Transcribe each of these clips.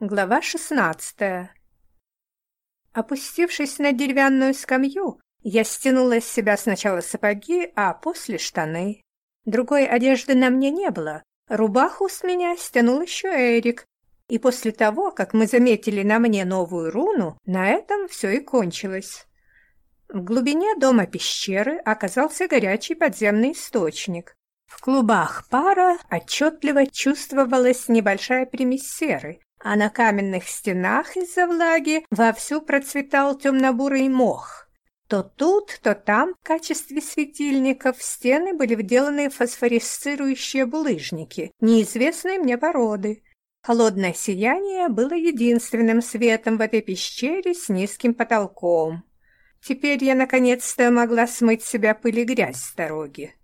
Глава шестнадцатая. Опустившись на деревянную скамью, я стянула с себя сначала сапоги, а после штаны. Другой одежды на мне не было. Рубаху с меня стянул еще Эрик. И после того, как мы заметили на мне новую руну, на этом все и кончилось. В глубине дома пещеры оказался горячий подземный источник. В клубах пара отчетливо чувствовалась небольшая примесь серы, а на каменных стенах из-за влаги вовсю процветал темно-бурый мох. То тут, то там в качестве светильников в стены были вделаны фосфорисцирующие булыжники неизвестной мне породы. Холодное сияние было единственным светом в этой пещере с низким потолком. Теперь я наконец-то могла смыть себя пыль и грязь с дороги.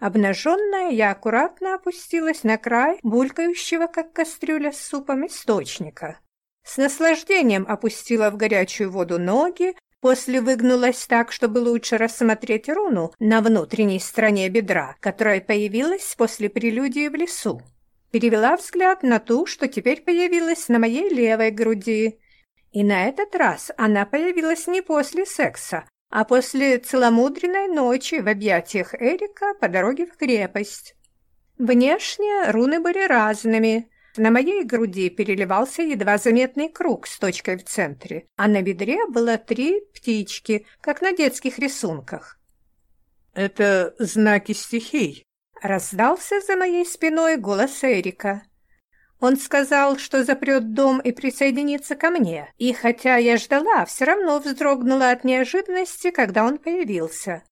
Обнаженная, я аккуратно опустилась на край булькающего, как кастрюля с супом, источника. С наслаждением опустила в горячую воду ноги, после выгнулась так, чтобы лучше рассмотреть руну на внутренней стороне бедра, которая появилась после прелюдии в лесу. Перевела взгляд на ту, что теперь появилась на моей левой груди. И на этот раз она появилась не после секса, а после целомудренной ночи в объятиях Эрика по дороге в крепость. Внешне руны были разными. На моей груди переливался едва заметный круг с точкой в центре, а на бедре было три птички, как на детских рисунках. «Это знаки стихий», — раздался за моей спиной голос Эрика. Он сказал, что запрет дом и присоединится ко мне, и хотя я ждала, все равно вздрогнула от неожиданности, когда он появился.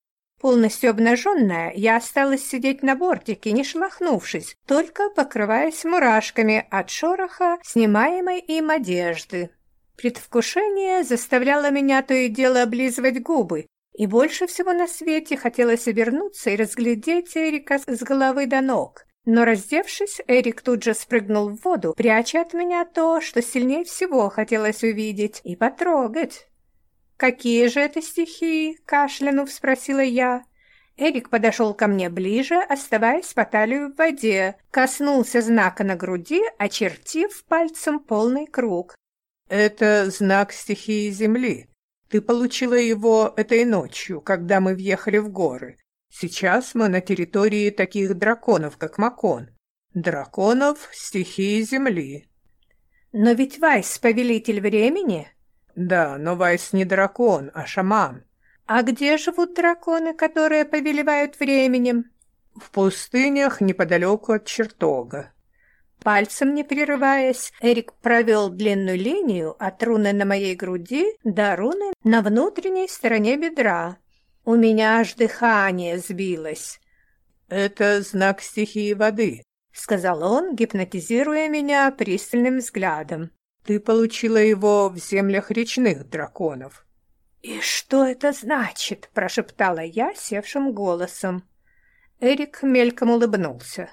Полностью обнаженная, я осталась сидеть на бортике, не шелохнувшись, только покрываясь мурашками от шороха, снимаемой им одежды. Предвкушение заставляло меня то и дело облизывать губы, и больше всего на свете хотелось обернуться и разглядеть Эрика с головы до ног. Но раздевшись, Эрик тут же спрыгнул в воду, пряча от меня то, что сильнее всего хотелось увидеть и потрогать. «Какие же это стихии?» — кашлянув спросила я. Эрик подошел ко мне ближе, оставаясь по талию в воде, коснулся знака на груди, очертив пальцем полный круг. «Это знак стихии Земли. Ты получила его этой ночью, когда мы въехали в горы. Сейчас мы на территории таких драконов, как Макон. Драконов стихии Земли. Но ведь Вайс — повелитель времени? Да, но Вайс не дракон, а шаман. А где живут драконы, которые повелевают временем? В пустынях неподалеку от чертога. Пальцем не прерываясь, Эрик провел длинную линию от руны на моей груди до руны на внутренней стороне бедра, у меня аж дыхание сбилось. «Это знак стихии воды», — сказал он, гипнотизируя меня пристальным взглядом. «Ты получила его в землях речных драконов». «И что это значит?» — прошептала я севшим голосом. Эрик мельком улыбнулся.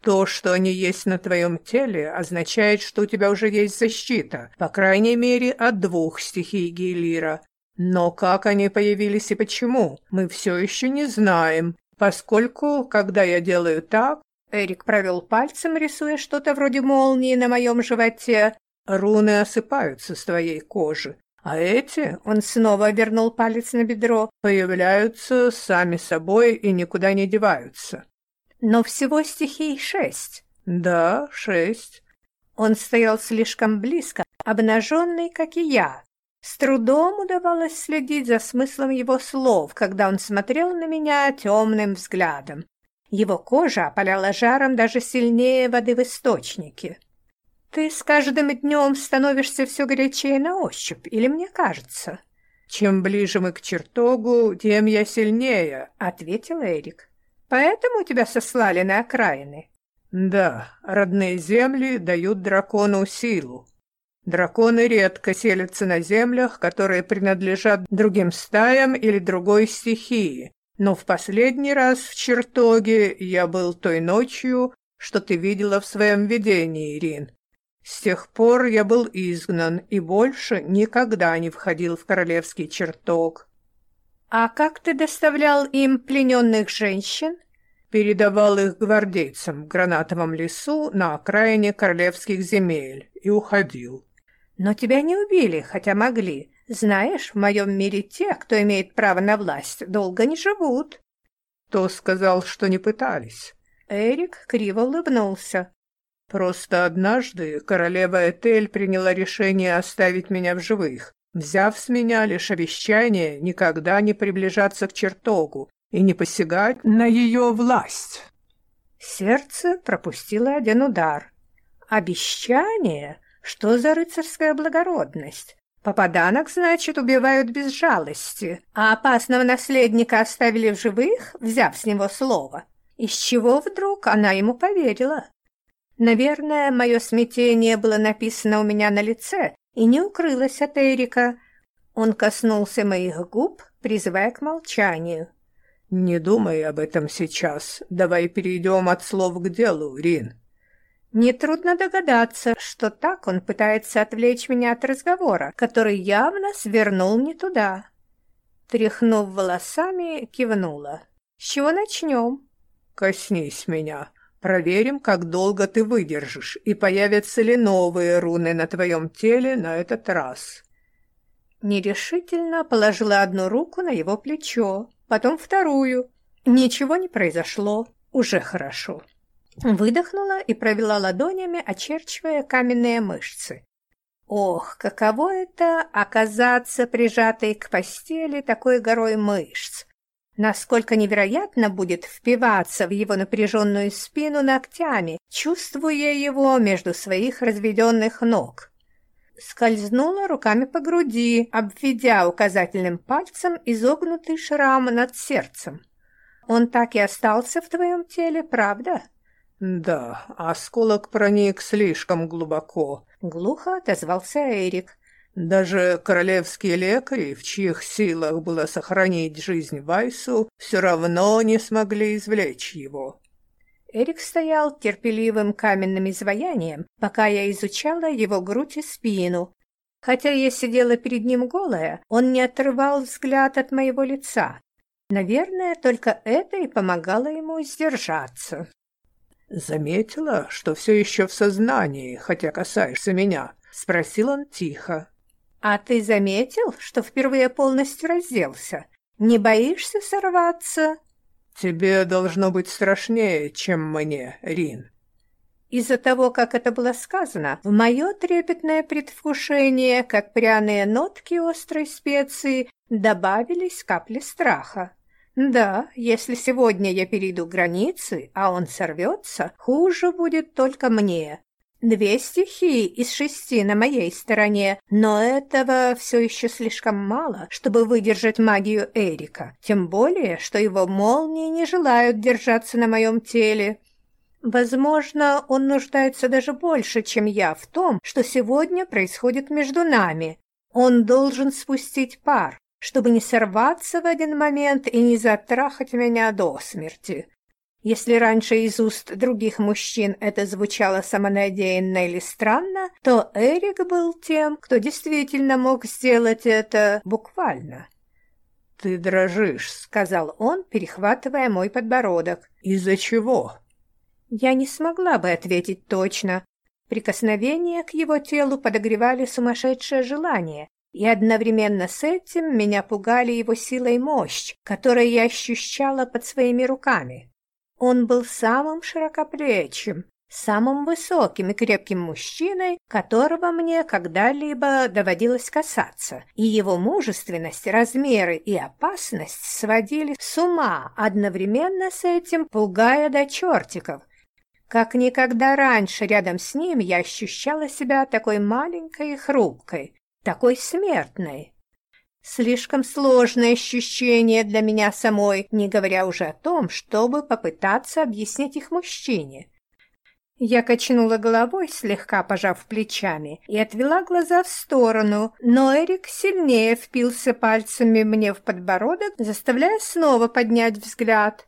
«То, что они есть на твоем теле, означает, что у тебя уже есть защита, по крайней мере, от двух стихий Гейлира. Но как они появились и почему, мы все еще не знаем, поскольку, когда я делаю так, Эрик провел пальцем, рисуя что-то вроде молнии на моем животе, руны осыпаются с твоей кожи, а эти, он снова вернул палец на бедро, появляются сами собой и никуда не деваются. Но всего стихий шесть. Да, шесть. Он стоял слишком близко, обнаженный, как и я, с трудом удавалось следить за смыслом его слов, когда он смотрел на меня темным взглядом. Его кожа опаляла жаром даже сильнее воды в источнике. «Ты с каждым днем становишься все горячее на ощупь, или мне кажется?» «Чем ближе мы к чертогу, тем я сильнее», — ответил Эрик. «Поэтому тебя сослали на окраины?» «Да, родные земли дают дракону силу. Драконы редко селятся на землях, которые принадлежат другим стаям или другой стихии. Но в последний раз в чертоге я был той ночью, что ты видела в своем видении, Ирин. С тех пор я был изгнан и больше никогда не входил в королевский чертог. «А как ты доставлял им плененных женщин?» передавал их гвардейцам в гранатовом лесу на окраине королевских земель и уходил. Но тебя не убили, хотя могли. Знаешь, в моем мире те, кто имеет право на власть, долго не живут. Кто сказал, что не пытались? Эрик криво улыбнулся. Просто однажды королева Этель приняла решение оставить меня в живых, взяв с меня лишь обещание никогда не приближаться к чертогу и не посягать на ее власть. Сердце пропустило один удар. Обещание? Что за рыцарская благородность? Попаданок, значит, убивают без жалости, а опасного наследника оставили в живых, взяв с него слово. Из чего вдруг она ему поверила? Наверное, мое смятение было написано у меня на лице и не укрылось от Эрика. Он коснулся моих губ, призывая к молчанию. «Не думай об этом сейчас. Давай перейдем от слов к делу, Рин». Нетрудно догадаться, что так он пытается отвлечь меня от разговора, который явно свернул не туда. Тряхнув волосами, кивнула. «С чего начнем?» «Коснись меня. Проверим, как долго ты выдержишь, и появятся ли новые руны на твоем теле на этот раз». Нерешительно положила одну руку на его плечо, потом вторую. Ничего не произошло. Уже хорошо. Выдохнула и провела ладонями, очерчивая каменные мышцы. Ох, каково это оказаться прижатой к постели такой горой мышц. Насколько невероятно будет впиваться в его напряженную спину ногтями, чувствуя его между своих разведенных ног. Скользнула руками по груди, обведя указательным пальцем изогнутый шрам над сердцем. Он так и остался в твоем теле, правда? «Да, осколок проник слишком глубоко», — глухо отозвался Эрик. «Даже королевские лекари, в чьих силах было сохранить жизнь Вайсу, все равно не смогли извлечь его». Эрик стоял терпеливым каменным изваянием, пока я изучала его грудь и спину. Хотя я сидела перед ним голая, он не отрывал взгляд от моего лица. Наверное, только это и помогало ему сдержаться. «Заметила, что все еще в сознании, хотя касаешься меня?» — спросил он тихо. «А ты заметил, что впервые полностью разделся? Не боишься сорваться?» «Тебе должно быть страшнее, чем мне, Рин». Из-за того, как это было сказано, в мое трепетное предвкушение, как пряные нотки острой специи, добавились капли страха. Да, если сегодня я перейду границы, а он сорвется, хуже будет только мне. Две стихии из шести на моей стороне, но этого все еще слишком мало, чтобы выдержать магию Эрика, тем более, что его молнии не желают держаться на моем теле. Возможно, он нуждается даже больше, чем я, в том, что сегодня происходит между нами. Он должен спустить пар, чтобы не сорваться в один момент и не затрахать меня до смерти. Если раньше из уст других мужчин это звучало самонадеянно или странно, то Эрик был тем, кто действительно мог сделать это буквально. «Ты дрожишь», — сказал он, перехватывая мой подбородок. «Из-за чего?» Я не смогла бы ответить точно. Прикосновения к его телу подогревали сумасшедшее желание, и одновременно с этим меня пугали его сила и мощь, которую я ощущала под своими руками. Он был самым широкоплечим, самым высоким и крепким мужчиной, которого мне когда-либо доводилось касаться, и его мужественность, размеры и опасность сводили с ума, одновременно с этим пугая до чертиков. Как никогда раньше рядом с ним я ощущала себя такой маленькой и хрупкой, такой смертной. Слишком сложное ощущение для меня самой, не говоря уже о том, чтобы попытаться объяснить их мужчине. Я качнула головой, слегка пожав плечами, и отвела глаза в сторону, но Эрик сильнее впился пальцами мне в подбородок, заставляя снова поднять взгляд.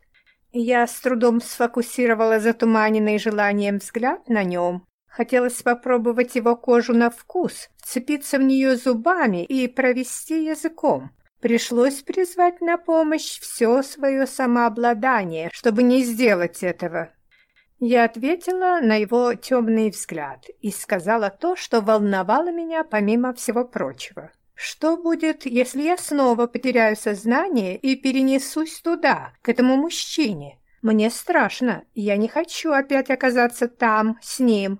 Я с трудом сфокусировала затуманенный желанием взгляд на нем. Хотелось попробовать его кожу на вкус, вцепиться в нее зубами и провести языком. Пришлось призвать на помощь все свое самообладание, чтобы не сделать этого. Я ответила на его темный взгляд и сказала то, что волновало меня помимо всего прочего. Что будет, если я снова потеряю сознание и перенесусь туда, к этому мужчине? Мне страшно, я не хочу опять оказаться там, с ним.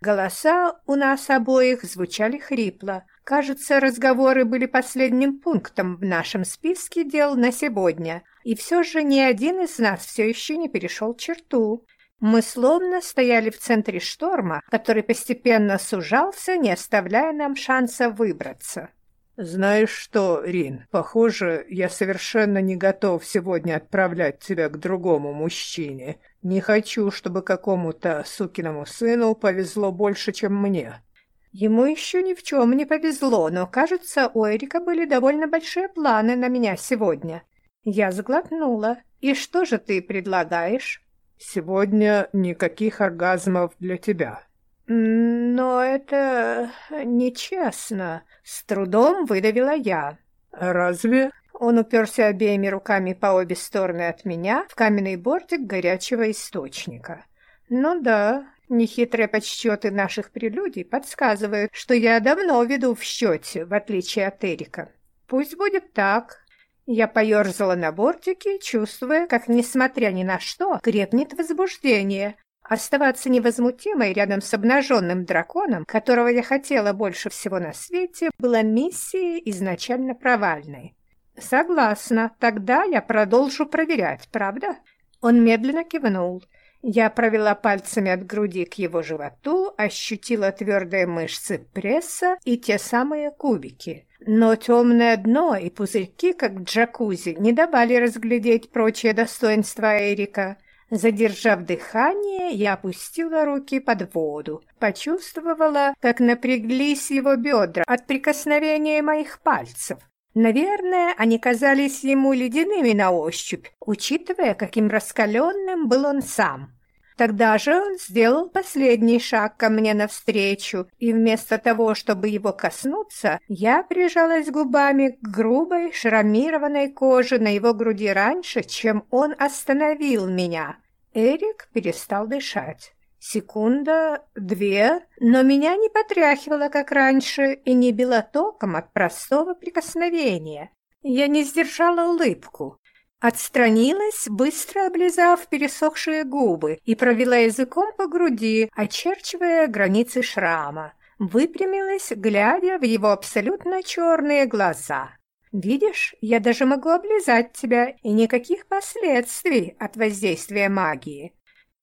Голоса у нас обоих звучали хрипло. Кажется, разговоры были последним пунктом в нашем списке дел на сегодня, и все же ни один из нас все еще не перешел черту. Мы словно стояли в центре шторма, который постепенно сужался, не оставляя нам шанса выбраться. «Знаешь что, Рин, похоже, я совершенно не готов сегодня отправлять тебя к другому мужчине. Не хочу, чтобы какому-то сукиному сыну повезло больше, чем мне». Ему еще ни в чем не повезло, но, кажется, у Эрика были довольно большие планы на меня сегодня. Я заглотнула. «И что же ты предлагаешь?» «Сегодня никаких оргазмов для тебя». «Но это нечестно», — с трудом выдавила я. «Разве?» Он уперся обеими руками по обе стороны от меня в каменный бортик горячего источника. «Ну да, Нехитрые подсчеты наших прелюдий подсказывают, что я давно веду в счете, в отличие от Эрика. Пусть будет так. Я поерзала на бортике, чувствуя, как, несмотря ни на что, крепнет возбуждение. Оставаться невозмутимой рядом с обнаженным драконом, которого я хотела больше всего на свете, была миссией изначально провальной. Согласна, тогда я продолжу проверять, правда? Он медленно кивнул. Я провела пальцами от груди к его животу, ощутила твердые мышцы пресса и те самые кубики. Но темное дно и пузырьки, как в джакузи, не давали разглядеть прочие достоинства Эрика. Задержав дыхание, я опустила руки под воду. Почувствовала, как напряглись его бедра от прикосновения моих пальцев. Наверное, они казались ему ледяными на ощупь, учитывая, каким раскаленным был он сам. Тогда же он сделал последний шаг ко мне навстречу, и вместо того, чтобы его коснуться, я прижалась губами к грубой шрамированной коже на его груди раньше, чем он остановил меня. Эрик перестал дышать. Секунда, две, но меня не потряхивало, как раньше, и не било током от простого прикосновения. Я не сдержала улыбку. Отстранилась, быстро облизав пересохшие губы, и провела языком по груди, очерчивая границы шрама. Выпрямилась, глядя в его абсолютно черные глаза. «Видишь, я даже могу облизать тебя, и никаких последствий от воздействия магии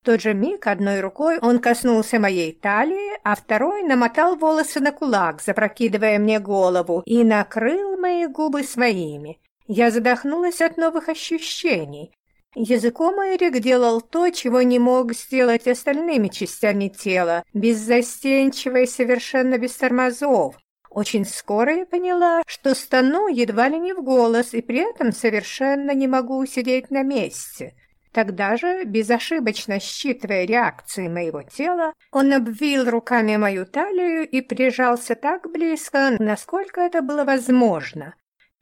тот же миг одной рукой он коснулся моей талии, а второй намотал волосы на кулак, запрокидывая мне голову, и накрыл мои губы своими. Я задохнулась от новых ощущений. Языком Эрик делал то, чего не мог сделать остальными частями тела, беззастенчиво и совершенно без тормозов. Очень скоро я поняла, что стану едва ли не в голос и при этом совершенно не могу сидеть на месте. Тогда же, безошибочно считывая реакции моего тела, он обвил руками мою талию и прижался так близко, насколько это было возможно.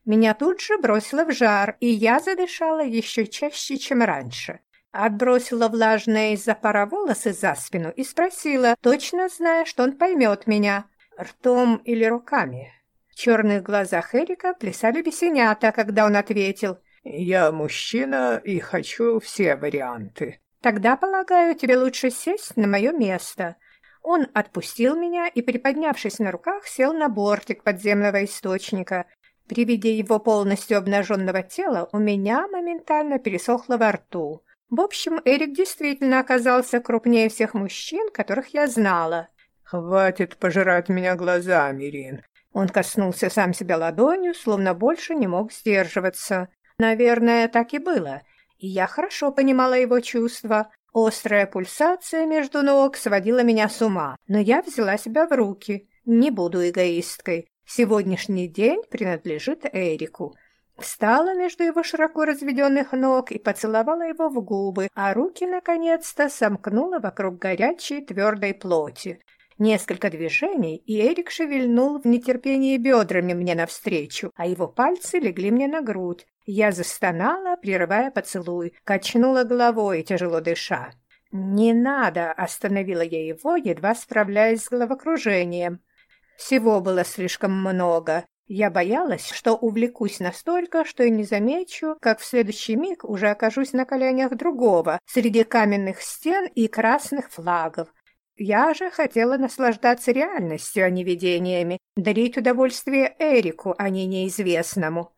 Меня тут же бросило в жар, и я задышала еще чаще, чем раньше. Отбросила влажные из-за пара волосы за спину и спросила, точно зная, что он поймет меня, ртом или руками. В черных глазах Эрика плясали бесенята, когда он ответил — «Я мужчина и хочу все варианты». «Тогда, полагаю, тебе лучше сесть на мое место». Он отпустил меня и, приподнявшись на руках, сел на бортик подземного источника. При виде его полностью обнаженного тела у меня моментально пересохло во рту. В общем, Эрик действительно оказался крупнее всех мужчин, которых я знала. «Хватит пожирать меня глазами, Рин». Он коснулся сам себя ладонью, словно больше не мог сдерживаться. Наверное, так и было. И я хорошо понимала его чувства. Острая пульсация между ног сводила меня с ума, но я взяла себя в руки. Не буду эгоисткой. Сегодняшний день принадлежит Эрику. Встала между его широко разведенных ног и поцеловала его в губы, а руки, наконец-то, сомкнула вокруг горячей твердой плоти. Несколько движений, и Эрик шевельнул в нетерпении бедрами мне навстречу, а его пальцы легли мне на грудь. Я застонала, прерывая поцелуй, качнула головой, тяжело дыша. «Не надо!» — остановила я его, едва справляясь с головокружением. Всего было слишком много. Я боялась, что увлекусь настолько, что и не замечу, как в следующий миг уже окажусь на коленях другого, среди каменных стен и красных флагов. Я же хотела наслаждаться реальностью, а не видениями, дарить удовольствие Эрику, а не неизвестному.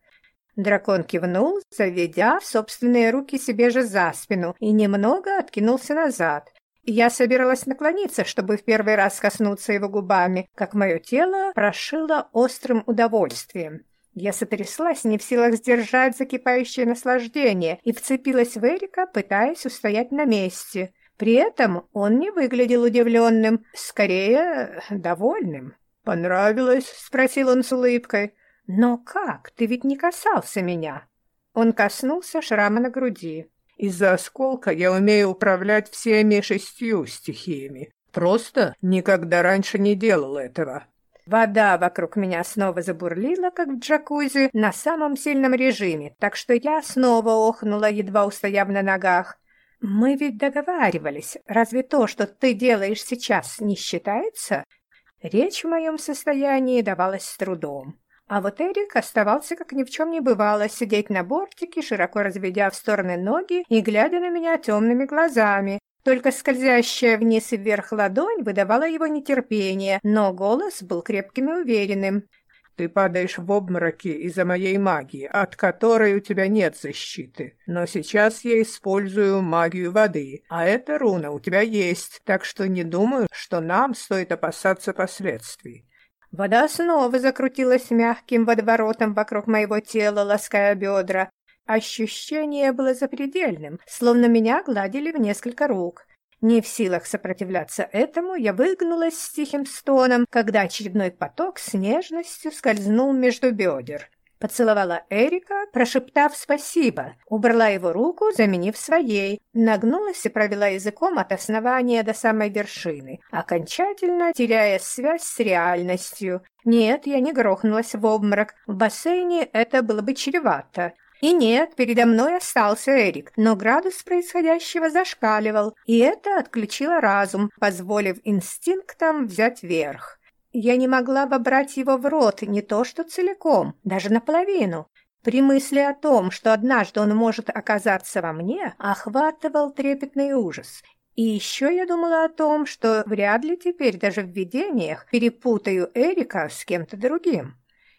Дракон кивнул, заведя собственные руки себе же за спину, и немного откинулся назад. Я собиралась наклониться, чтобы в первый раз коснуться его губами, как мое тело прошило острым удовольствием. Я сотряслась, не в силах сдержать закипающее наслаждение, и вцепилась в Эрика, пытаясь устоять на месте. При этом он не выглядел удивленным, скорее, довольным. «Понравилось?» — спросил он с улыбкой. «Но как? Ты ведь не касался меня!» Он коснулся шрама на груди. Из-за осколка я умею управлять всеми шестью стихиями. Просто никогда раньше не делал этого. Вода вокруг меня снова забурлила, как в джакузи, на самом сильном режиме, так что я снова охнула, едва устояв на ногах. «Мы ведь договаривались. Разве то, что ты делаешь сейчас, не считается?» Речь в моем состоянии давалась с трудом. А вот Эрик оставался, как ни в чем не бывало, сидеть на бортике, широко разведя в стороны ноги и глядя на меня темными глазами. Только скользящая вниз и вверх ладонь выдавала его нетерпение, но голос был крепким и уверенным. «Ты падаешь в обмороки из-за моей магии, от которой у тебя нет защиты. Но сейчас я использую магию воды, а эта руна у тебя есть, так что не думаю, что нам стоит опасаться последствий. Вода снова закрутилась мягким водоворотом вокруг моего тела, лаская бедра. Ощущение было запредельным, словно меня гладили в несколько рук. Не в силах сопротивляться этому, я выгнулась с тихим стоном, когда очередной поток с нежностью скользнул между бедер. Поцеловала Эрика, прошептав спасибо, убрала его руку, заменив своей, нагнулась и провела языком от основания до самой вершины, окончательно теряя связь с реальностью. Нет, я не грохнулась в обморок, в бассейне это было бы чревато. И нет, передо мной остался Эрик, но градус происходящего зашкаливал, и это отключило разум, позволив инстинктам взять верх. Я не могла вобрать его в рот не то что целиком, даже наполовину. При мысли о том, что однажды он может оказаться во мне, охватывал трепетный ужас. И еще я думала о том, что вряд ли теперь даже в видениях перепутаю Эрика с кем-то другим.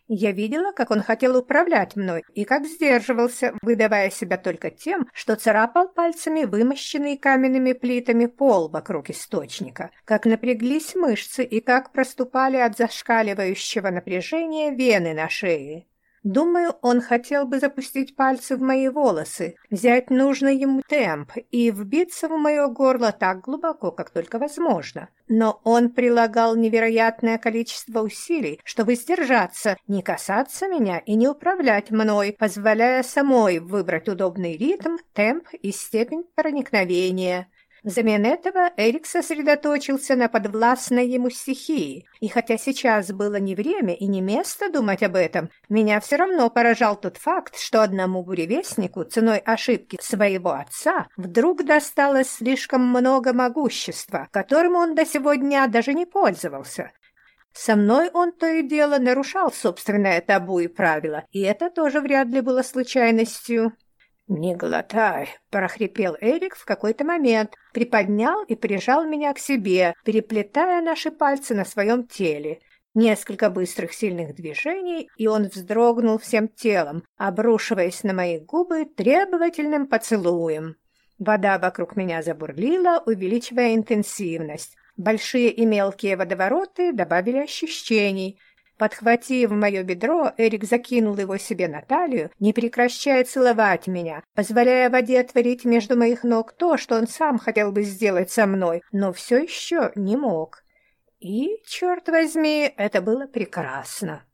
Я видела, как он хотел управлять мной и как сдерживался, выдавая себя только тем, что царапал пальцами вымощенный каменными плитами пол вокруг источника, как напряглись мышцы и как проступали от зашкаливающего напряжения вены на шее. Думаю, он хотел бы запустить пальцы в мои волосы, взять нужный ему темп и вбиться в мое горло так глубоко, как только возможно. Но он прилагал невероятное количество усилий, чтобы сдержаться, не касаться меня и не управлять мной, позволяя самой выбрать удобный ритм, темп и степень проникновения. Взамен этого Эрик сосредоточился на подвластной ему стихии, и хотя сейчас было не время и не место думать об этом, меня все равно поражал тот факт, что одному буревестнику ценой ошибки своего отца вдруг досталось слишком много могущества, которым он до сегодня даже не пользовался. Со мной он то и дело нарушал собственное табу и правила, и это тоже вряд ли было случайностью. «Не глотай!» — прохрипел Эрик в какой-то момент, приподнял и прижал меня к себе, переплетая наши пальцы на своем теле. Несколько быстрых сильных движений, и он вздрогнул всем телом, обрушиваясь на мои губы требовательным поцелуем. Вода вокруг меня забурлила, увеличивая интенсивность. Большие и мелкие водовороты добавили ощущений, Подхватив мое бедро, Эрик закинул его себе на талию, не прекращая целовать меня, позволяя воде творить между моих ног то, что он сам хотел бы сделать со мной, но все еще не мог. И, черт возьми, это было прекрасно.